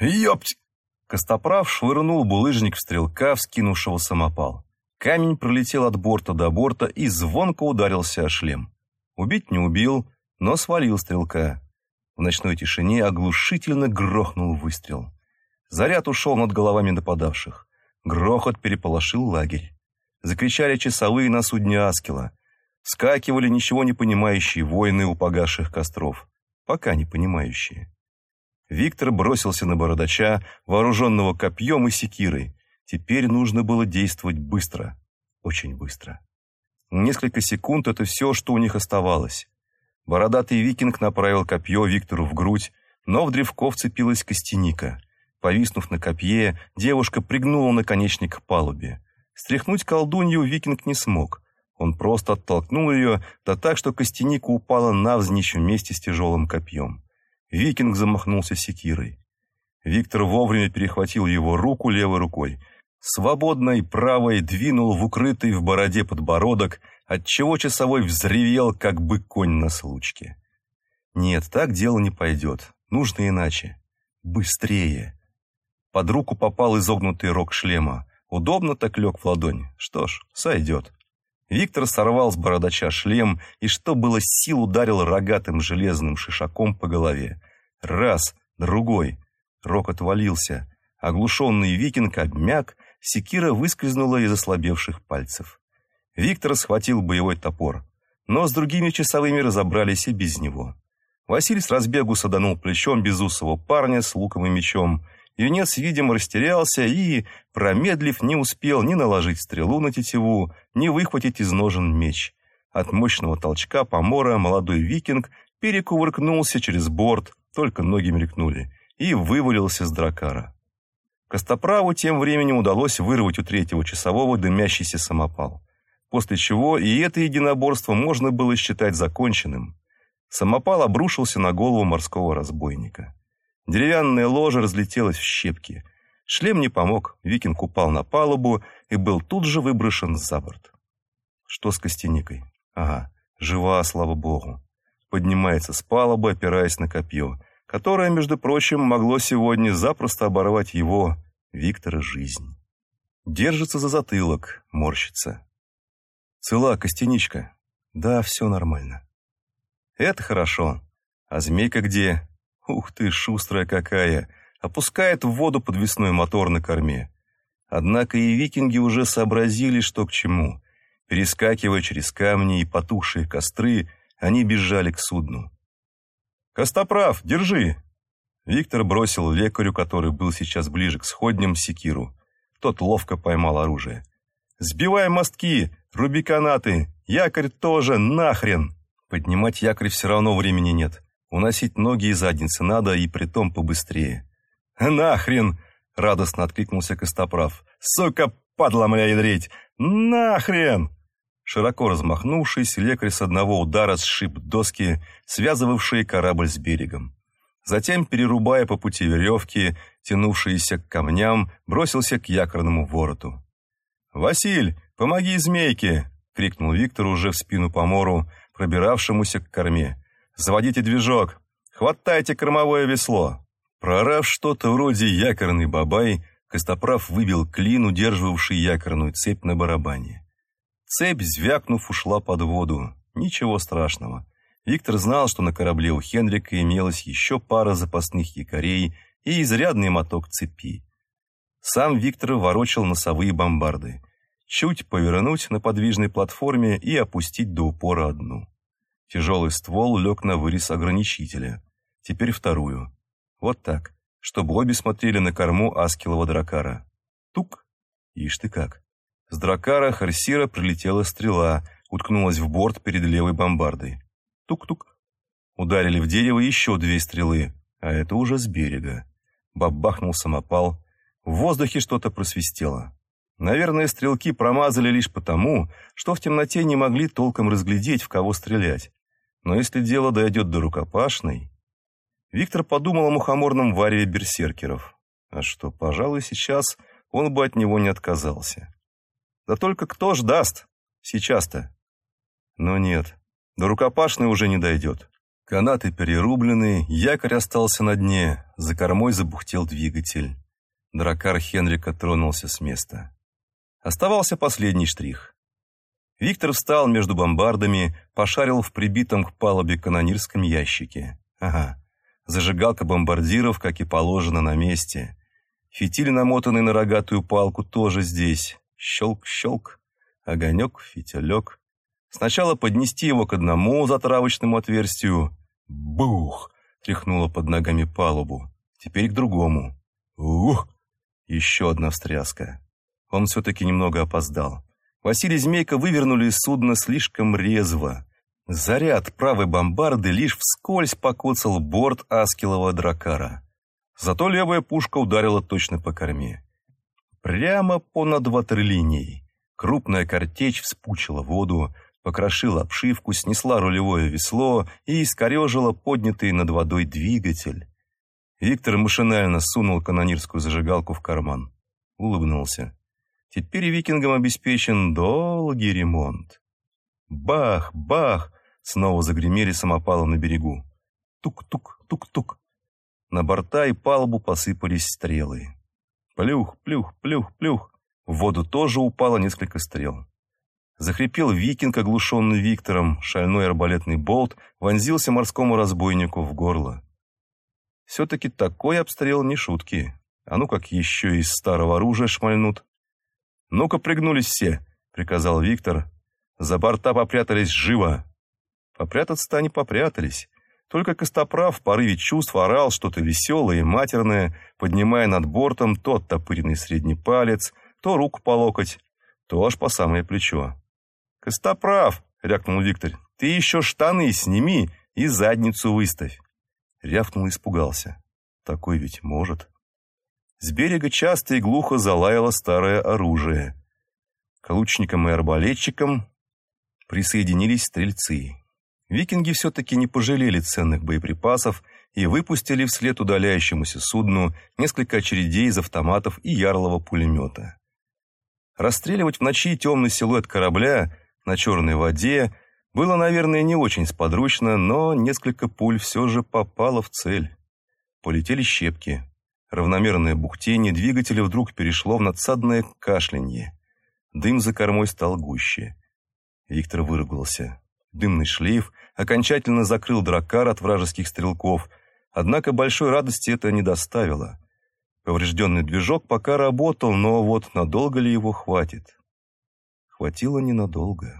«Ёпть!» Костоправ швырнул булыжник в стрелка, вскинувшего самопал. Камень пролетел от борта до борта и звонко ударился о шлем. Убить не убил, но свалил стрелка. В ночной тишине оглушительно грохнул выстрел. Заряд ушел над головами нападавших. Грохот переполошил лагерь. Закричали часовые на судне Аскела. Скакивали ничего не понимающие воины у погасших костров. Пока не понимающие. Виктор бросился на бородача, вооруженного копьем и секирой. Теперь нужно было действовать быстро. Очень быстро. Несколько секунд — это все, что у них оставалось. Бородатый викинг направил копье Виктору в грудь, но в древко вцепилась костяника. Повиснув на копье, девушка пригнула наконечник к палубе. Стряхнуть колдунью викинг не смог. Он просто оттолкнул ее, да так, что костяника упала навзничь вместе с тяжелым копьем. Викинг замахнулся секирой. Виктор вовремя перехватил его руку левой рукой. Свободной правой двинул в укрытый в бороде подбородок, отчего часовой взревел, как бы конь на случке. Нет, так дело не пойдет. Нужно иначе. Быстрее. Под руку попал изогнутый рог шлема. Удобно так лег в ладонь. Что ж, сойдет. Виктор сорвал с бородача шлем и, что было сил, ударил рогатым железным шишаком по голове. Раз, другой. Рог отвалился. Оглушенный викинг обмяк, секира выскользнула из ослабевших пальцев. Виктор схватил боевой топор, но с другими часовыми разобрались и без него. Василий с разбегу саданул плечом безусого парня с луком и мечом, Юнец, видимо, растерялся и, промедлив, не успел ни наложить стрелу на тетиву, ни выхватить из ножен меч. От мощного толчка помора молодой викинг перекувыркнулся через борт, только ноги мелькнули, и вывалился с дракара. Костоправу тем временем удалось вырвать у третьего часового дымящийся самопал, после чего и это единоборство можно было считать законченным. Самопал обрушился на голову морского разбойника. Деревянное ложе разлетелось в щепки. Шлем не помог, викинг упал на палубу и был тут же выброшен за борт. Что с костяникой? Ага, жива, слава богу. Поднимается с палубы, опираясь на копье, которое, между прочим, могло сегодня запросто оборвать его, Виктора, жизнь. Держится за затылок, морщится. Цела костяничка. Да, все нормально. Это хорошо. А змейка где? Ух ты, шустрая какая! Опускает в воду подвесной мотор на корме. Однако и викинги уже сообразили, что к чему. Перескакивая через камни и потухшие костры, они бежали к судну. «Костоправ, держи!» Виктор бросил лекарю, который был сейчас ближе к сходням, секиру. Тот ловко поймал оружие. «Сбивай мостки, руби канаты, якорь тоже, нахрен!» Поднимать якорь все равно времени нет. Уносить ноги и задницы надо, и притом побыстрее. «Нахрен!» — радостно откликнулся Костоправ. «Сука, падла моя ядрить! Нахрен!» Широко размахнувшись, лекарь с одного удара сшиб доски, связывавшие корабль с берегом. Затем, перерубая по пути веревки, тянувшиеся к камням, бросился к якорному вороту. «Василь, помоги змейке!» — крикнул Виктор уже в спину помору, пробиравшемуся к корме. Заводите движок! Хватайте кормовое весло!» Прорав что-то вроде якорный бабай, Костоправ выбил клин, удерживавший якорную цепь на барабане. Цепь, звякнув, ушла под воду. Ничего страшного. Виктор знал, что на корабле у Хенрика имелась еще пара запасных якорей и изрядный моток цепи. Сам Виктор ворочал носовые бомбарды. Чуть повернуть на подвижной платформе и опустить до упора одну. Тяжелый ствол лег на вырез ограничителя. Теперь вторую. Вот так, чтобы обе смотрели на корму Аскелова дракара. Тук! Ишь ты как. С дракара Харсира прилетела стрела, уткнулась в борт перед левой бомбардой. Тук-тук. Ударили в дерево еще две стрелы, а это уже с берега. Бабахнул самопал. В воздухе что-то просвистело. Наверное, стрелки промазали лишь потому, что в темноте не могли толком разглядеть, в кого стрелять. Но если дело дойдет до рукопашной... Виктор подумал о мухоморном вареве берсеркеров. А что, пожалуй, сейчас он бы от него не отказался. Да только кто ж даст? Сейчас-то. Но нет, до рукопашной уже не дойдет. Канаты перерублены, якорь остался на дне, за кормой забухтел двигатель. Дракар Хенрика тронулся с места. Оставался последний штрих. Виктор встал между бомбардами, пошарил в прибитом к палубе канонирском ящике. Ага, зажигалка бомбардиров, как и положено, на месте. Фитиль, намотанный на рогатую палку, тоже здесь. Щелк-щелк, огонек, фитилек. Сначала поднести его к одному затравочному отверстию. Бух! Тряхнуло под ногами палубу. Теперь к другому. Ух! Еще одна встряска. Он все-таки немного опоздал. Василий Змейка вывернули из судна слишком резво. Заряд правой бомбарды лишь вскользь покоцал борт Аскелова дракара. Зато левая пушка ударила точно по корме. Прямо понад ватерлинией. Крупная картечь вспучила воду, покрошила обшивку, снесла рулевое весло и искорежила поднятый над водой двигатель. Виктор машинально сунул канонирскую зажигалку в карман. Улыбнулся. Теперь викингам обеспечен долгий ремонт. Бах, бах! Снова загремели самопалы на берегу. Тук-тук, тук-тук. На борта и палубу посыпались стрелы. Плюх, плюх, плюх, плюх. В воду тоже упало несколько стрел. Захрипел викинг, оглушенный Виктором, шальной арбалетный болт вонзился морскому разбойнику в горло. Все-таки такой обстрел не шутки. А ну как еще из старого оружия шмальнут. «Ну-ка, пригнулись все», — приказал Виктор. «За борта попрятались живо». Попрятаться-то они попрятались. Только Костоправ в порыве чувств орал что-то веселое и матерное, поднимая над бортом то оттопыренный средний палец, то руку по локоть, то аж по самое плечо. «Костоправ!» — рякнул Виктор. «Ты еще штаны сними и задницу выставь!» Рявкнул и испугался. «Такой ведь может!» С берега часто и глухо залаяло старое оружие. К лучникам и арбалетчикам присоединились стрельцы. Викинги все-таки не пожалели ценных боеприпасов и выпустили вслед удаляющемуся судну несколько очередей из автоматов и ярлого пулемета. Расстреливать в ночи темный силуэт корабля на черной воде было, наверное, не очень сподручно, но несколько пуль все же попало в цель. Полетели щепки. Равномерное бухтение двигателя вдруг перешло в надсадное кашлянье. Дым за кормой стал гуще. Виктор выругался. Дымный шлейф окончательно закрыл дракар от вражеских стрелков, однако большой радости это не доставило. Поврежденный движок пока работал, но вот надолго ли его хватит? Хватило ненадолго.